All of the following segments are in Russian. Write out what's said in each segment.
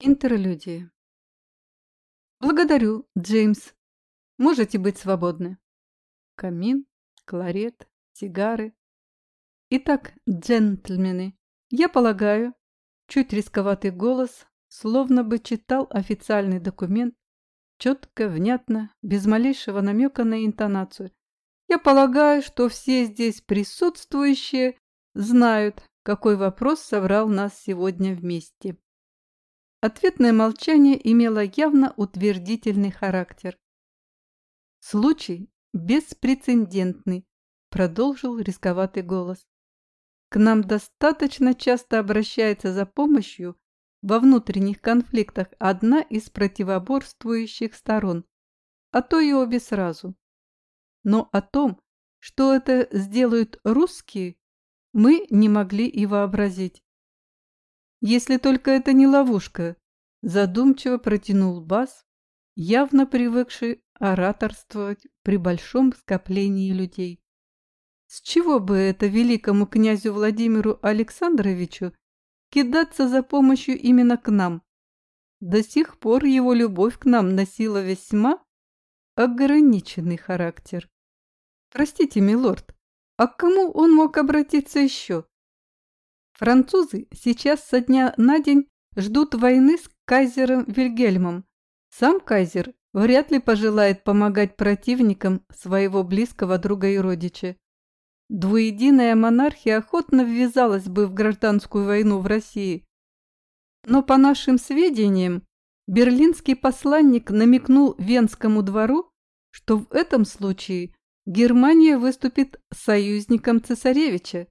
Интерлюдия. Благодарю, Джеймс. Можете быть свободны. Камин, кларет, сигары. Итак, джентльмены, я полагаю, чуть рисковатый голос, словно бы читал официальный документ, четко, внятно, без малейшего намека на интонацию. Я полагаю, что все здесь присутствующие знают, какой вопрос собрал нас сегодня вместе. Ответное молчание имело явно утвердительный характер. «Случай беспрецедентный», – продолжил рисковатый голос. «К нам достаточно часто обращается за помощью во внутренних конфликтах одна из противоборствующих сторон, а то и обе сразу. Но о том, что это сделают русские, мы не могли и вообразить. Если только это не ловушка, задумчиво протянул Бас, явно привыкший ораторствовать при большом скоплении людей. С чего бы это великому князю Владимиру Александровичу кидаться за помощью именно к нам? До сих пор его любовь к нам носила весьма ограниченный характер. Простите, милорд, а к кому он мог обратиться еще? Французы сейчас со дня на день ждут войны с кайзером Вильгельмом. Сам кайзер вряд ли пожелает помогать противникам своего близкого друга и родича. Двуединая монархия охотно ввязалась бы в гражданскую войну в России. Но по нашим сведениям, берлинский посланник намекнул Венскому двору, что в этом случае Германия выступит союзником цесаревича.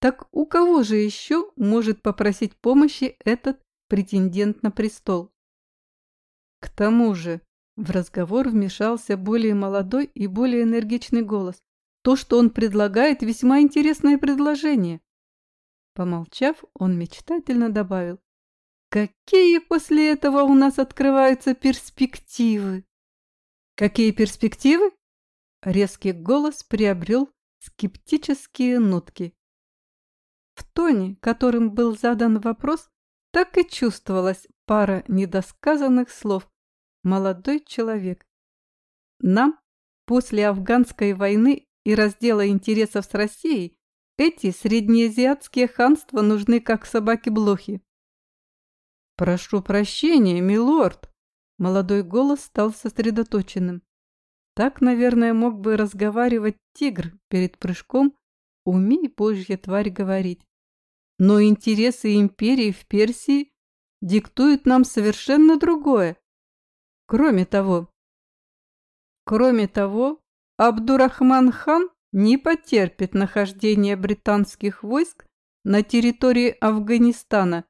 Так у кого же еще может попросить помощи этот претендент на престол? К тому же в разговор вмешался более молодой и более энергичный голос. То, что он предлагает, весьма интересное предложение. Помолчав, он мечтательно добавил. Какие после этого у нас открываются перспективы? Какие перспективы? Резкий голос приобрел скептические нотки. В тоне, которым был задан вопрос, так и чувствовалась пара недосказанных слов «молодой человек». Нам после афганской войны и раздела интересов с Россией эти среднеазиатские ханства нужны как собаки-блохи. «Прошу прощения, милорд!» Молодой голос стал сосредоточенным. Так, наверное, мог бы разговаривать тигр перед прыжком, умей, божья тварь, говорить. Но интересы империи в Персии диктуют нам совершенно другое. Кроме того, кроме того, Абдурахман хан не потерпит нахождение британских войск на территории Афганистана.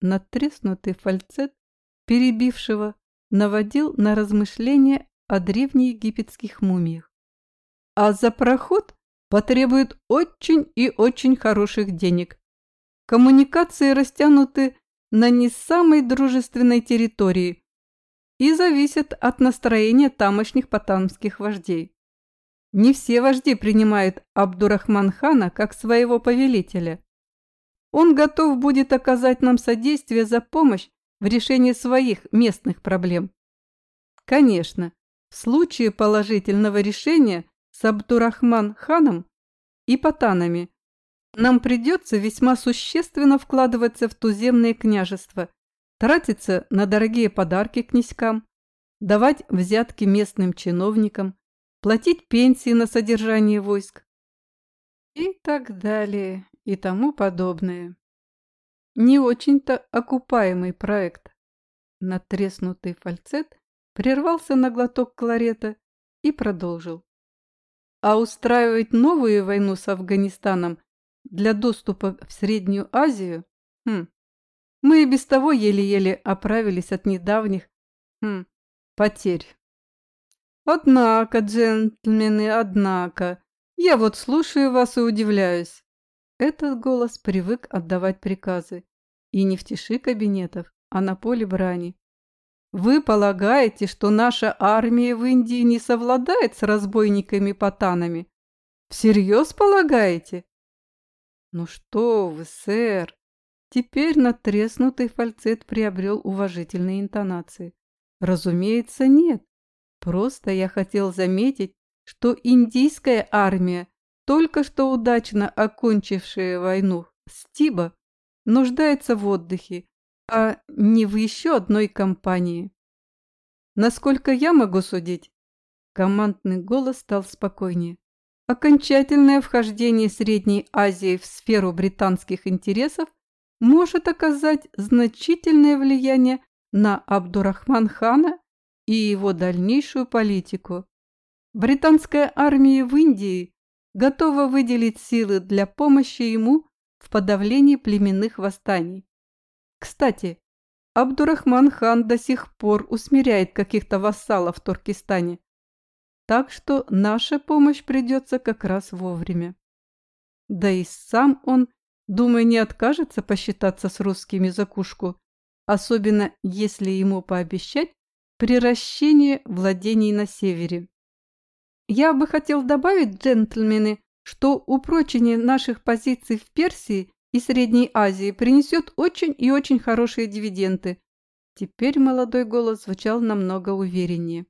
Натреснутый фальцет, перебившего, наводил на размышления о древнеегипетских мумиях. А за проход потребует очень и очень хороших денег. Коммуникации растянуты на не самой дружественной территории и зависят от настроения тамошних потамских вождей. Не все вожди принимают Абдурахман-хана как своего повелителя. Он готов будет оказать нам содействие за помощь в решении своих местных проблем. Конечно, в случае положительного решения с Абдурахман-ханом и патанами нам придется весьма существенно вкладываться в туземные княжества, тратиться на дорогие подарки князькам, давать взятки местным чиновникам, платить пенсии на содержание войск и так далее и тому подобное. Не очень-то окупаемый проект. Натреснутый фальцет прервался на глоток кларета и продолжил. А устраивать новую войну с Афганистаном для доступа в Среднюю Азию? Хм. Мы и без того еле-еле оправились от недавних хм, потерь. Однако, джентльмены, однако, я вот слушаю вас и удивляюсь. Этот голос привык отдавать приказы. И не в тиши кабинетов, а на поле брани. Вы полагаете, что наша армия в Индии не совладает с разбойниками-патанами? Всерьез полагаете? Ну что вы, сэр, Теперь натреснутый фальцет приобрел уважительные интонации. Разумеется, нет. Просто я хотел заметить, что индийская армия, только что удачно окончившая войну с Тиба, нуждается в отдыхе, а не в еще одной кампании. Насколько я могу судить, командный голос стал спокойнее. Окончательное вхождение Средней Азии в сферу британских интересов может оказать значительное влияние на Абдурахман хана и его дальнейшую политику. Британская армия в Индии готова выделить силы для помощи ему в подавлении племенных восстаний. Кстати, Абдурахман хан до сих пор усмиряет каких-то вассалов в Туркестане. Так что наша помощь придется как раз вовремя. Да и сам он, думаю, не откажется посчитаться с русскими за кушку, особенно если ему пообещать приращение владений на севере. Я бы хотел добавить, джентльмены, что упрочение наших позиций в Персии и Средней Азии принесет очень и очень хорошие дивиденды. Теперь молодой голос звучал намного увереннее.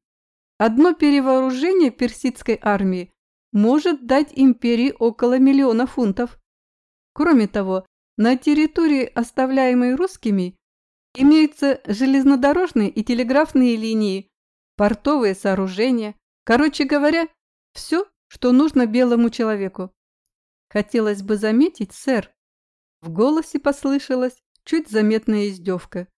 Одно перевооружение персидской армии может дать империи около миллиона фунтов. Кроме того, на территории, оставляемой русскими, имеются железнодорожные и телеграфные линии, портовые сооружения, короче говоря, все, что нужно белому человеку. Хотелось бы заметить, сэр, в голосе послышалась чуть заметная издевка.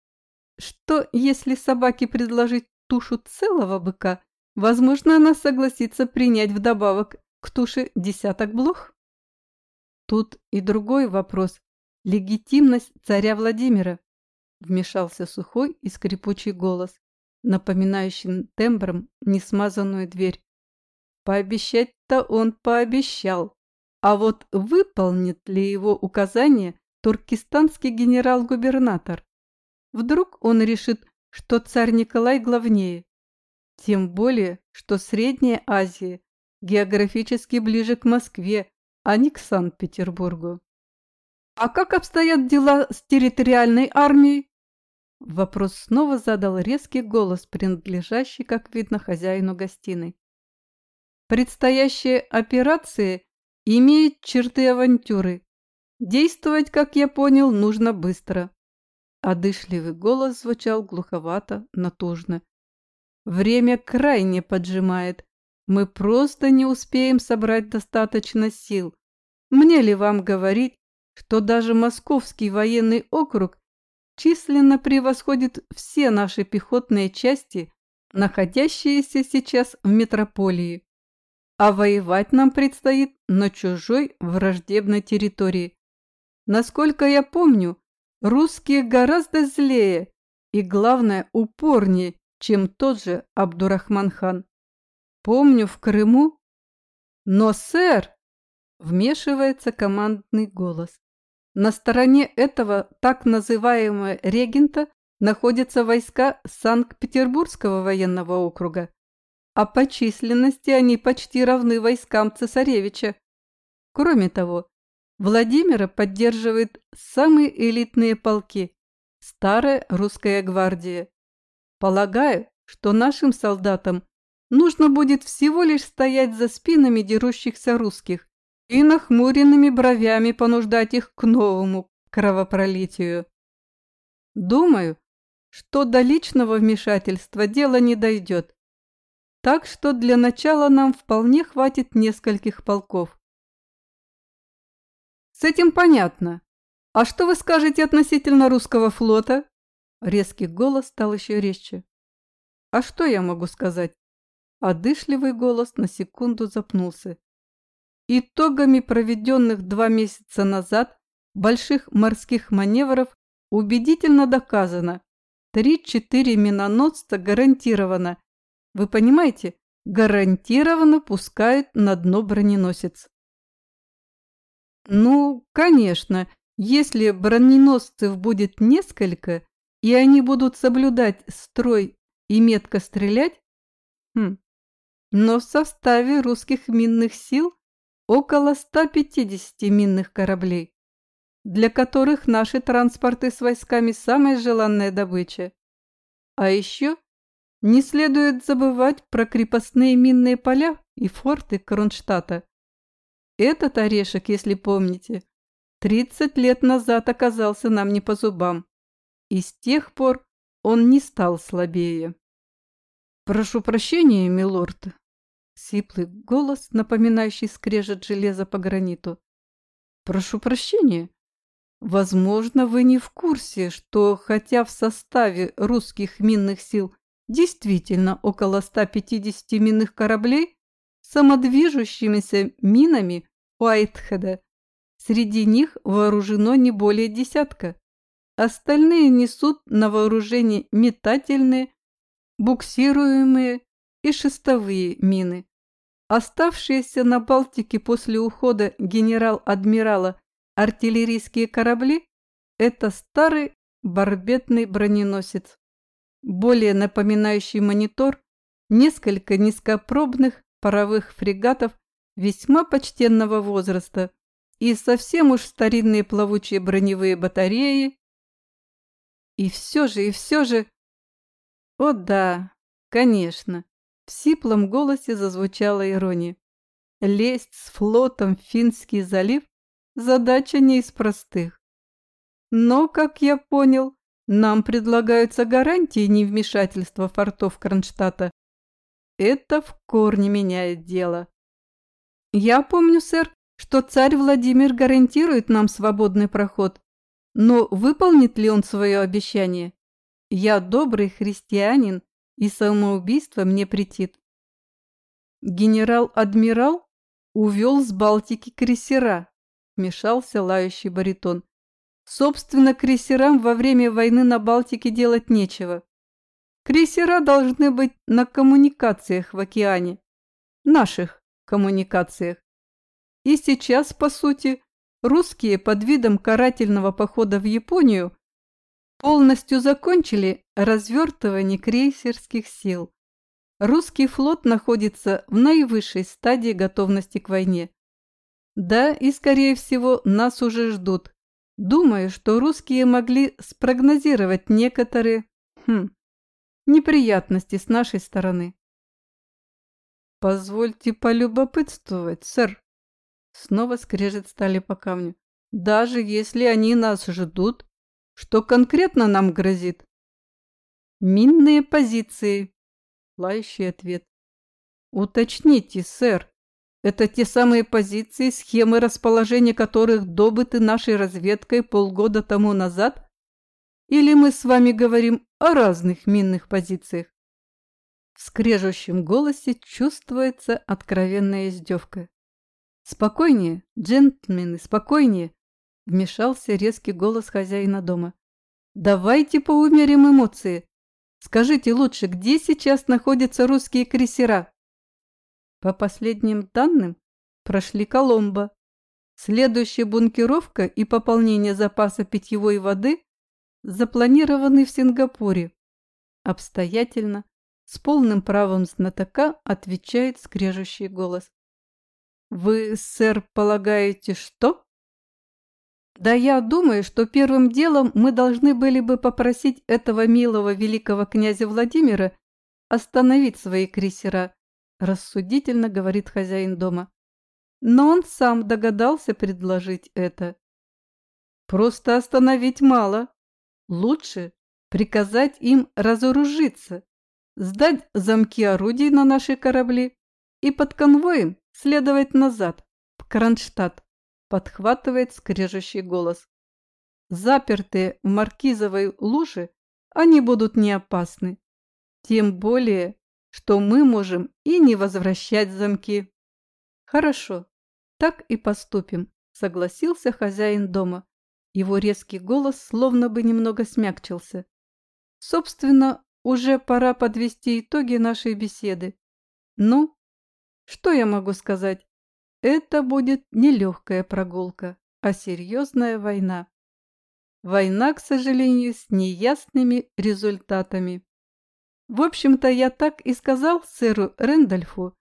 Что, если собаке предложить тушу целого быка, возможно, она согласится принять вдобавок к туше десяток блох? Тут и другой вопрос – легитимность царя Владимира. Вмешался сухой и скрипучий голос, напоминающий тембром несмазанную дверь. Пообещать-то он пообещал, а вот выполнит ли его указание туркестанский генерал-губернатор? Вдруг он решит, что царь Николай главнее? Тем более, что Средняя Азия географически ближе к Москве, а не к Санкт-Петербургу. А как обстоят дела с территориальной армией? Вопрос снова задал резкий голос, принадлежащий, как видно, хозяину гостиной. Предстоящая операция имеет черты авантюры. Действовать, как я понял, нужно быстро. Одышливый голос звучал глуховато, натужно. Время крайне поджимает. Мы просто не успеем собрать достаточно сил. Мне ли вам говорить, что даже Московский военный округ численно превосходит все наши пехотные части, находящиеся сейчас в метрополии. А воевать нам предстоит на чужой враждебной территории. Насколько я помню, русские гораздо злее и, главное, упорнее, чем тот же Абдурахман-хан. Помню в Крыму. Но, сэр, вмешивается командный голос. На стороне этого так называемого регента находятся войска Санкт-Петербургского военного округа, а по численности они почти равны войскам цесаревича. Кроме того, Владимира поддерживает самые элитные полки – старая русская гвардия. Полагаю, что нашим солдатам нужно будет всего лишь стоять за спинами дерущихся русских, и нахмуренными бровями понуждать их к новому кровопролитию. Думаю, что до личного вмешательства дело не дойдет, так что для начала нам вполне хватит нескольких полков. С этим понятно. А что вы скажете относительно русского флота? Резкий голос стал еще резче. А что я могу сказать? Одышливый голос на секунду запнулся. Итогами проведенных два месяца назад больших морских маневров убедительно доказано. 3-4 миноносца гарантированно. Вы понимаете, гарантированно пускают на дно броненосец. Ну, конечно, если броненосцев будет несколько, и они будут соблюдать строй и метко стрелять, хм, но в составе русских минных сил около 150 минных кораблей. для которых наши транспорты с войсками самая желанная добыча. А еще не следует забывать про крепостные минные поля и форты Кронштадта. Этот орешек, если помните, 30 лет назад оказался нам не по зубам, и с тех пор он не стал слабее. «Прошу прощения, милорд», — сиплый голос, напоминающий скрежет железа по граниту. «Прошу прощения. Возможно, вы не в курсе, что хотя в составе русских минных сил действительно около 150 минных кораблей, самодвижущимися минами Уайтхеда, среди них вооружено не более десятка. Остальные несут на вооружение метательные, буксируемые и шестовые мины. Оставшиеся на Балтике после ухода генерал-адмирала артиллерийские корабли – это старый барбетный броненосец, более напоминающий монитор, несколько низкопробных паровых фрегатов весьма почтенного возраста и совсем уж старинные плавучие броневые батареи. И все же, и все же... О да, конечно, в сиплом голосе зазвучала ирония. Лезть с флотом в Финский залив – задача не из простых. Но, как я понял, нам предлагаются гарантии невмешательства фортов Кронштадта. Это в корне меняет дело. Я помню, сэр, что царь Владимир гарантирует нам свободный проход. Но выполнит ли он свое обещание? Я добрый христианин, и самоубийство мне претит. Генерал-адмирал увел с Балтики крейсера, вмешался лающий баритон. Собственно, крейсерам во время войны на Балтике делать нечего. Крейсера должны быть на коммуникациях в океане. Наших коммуникациях. И сейчас, по сути, русские под видом карательного похода в Японию полностью закончили развертывание крейсерских сил. Русский флот находится в наивысшей стадии готовности к войне. Да, и, скорее всего, нас уже ждут. Думаю, что русские могли спрогнозировать некоторые хм, неприятности с нашей стороны. «Позвольте полюбопытствовать, сэр». Снова скрежет стали по камню. «Даже если они нас ждут, что конкретно нам грозит?» «Минные позиции», — лающий ответ. «Уточните, сэр, это те самые позиции, схемы расположения которых добыты нашей разведкой полгода тому назад? Или мы с вами говорим о разных минных позициях?» В скрежущем голосе чувствуется откровенная издевка. «Спокойнее, джентльмены, спокойнее!» Вмешался резкий голос хозяина дома. «Давайте поумерим эмоции. Скажите лучше, где сейчас находятся русские крейсера?» По последним данным, прошли Коломбо. Следующая бункеровка и пополнение запаса питьевой воды запланированы в Сингапуре. Обстоятельно, с полным правом знатока отвечает скрежущий голос. «Вы, сэр, полагаете, что?» «Да я думаю, что первым делом мы должны были бы попросить этого милого великого князя Владимира остановить свои крейсера», рассудительно говорит хозяин дома. Но он сам догадался предложить это. «Просто остановить мало. Лучше приказать им разоружиться, сдать замки орудий на наши корабли и под конвоем следовать назад, в Кронштадт, подхватывает скрежущий голос. Запертые в маркизовой луже, они будут не опасны. Тем более, что мы можем и не возвращать замки. Хорошо, так и поступим, согласился хозяин дома. Его резкий голос словно бы немного смягчился. Собственно, уже пора подвести итоги нашей беседы. Ну, что я могу сказать? Это будет не легкая прогулка, а серьезная война. Война, к сожалению, с неясными результатами. В общем-то, я так и сказал сэру Рэндольфу,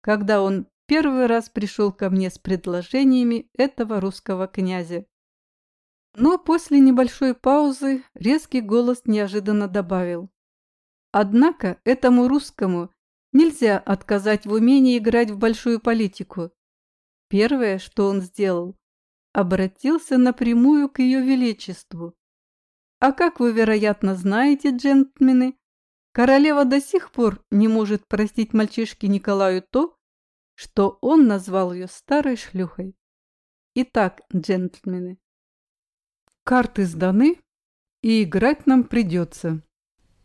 когда он первый раз пришел ко мне с предложениями этого русского князя. Но после небольшой паузы резкий голос неожиданно добавил. Однако этому русскому нельзя отказать в умении играть в большую политику. Первое, что он сделал, обратился напрямую к ее величеству. А как вы, вероятно, знаете, джентльмены, королева до сих пор не может простить мальчишке Николаю то, что он назвал ее старой шлюхой. Итак, джентльмены, карты сданы, и играть нам придется.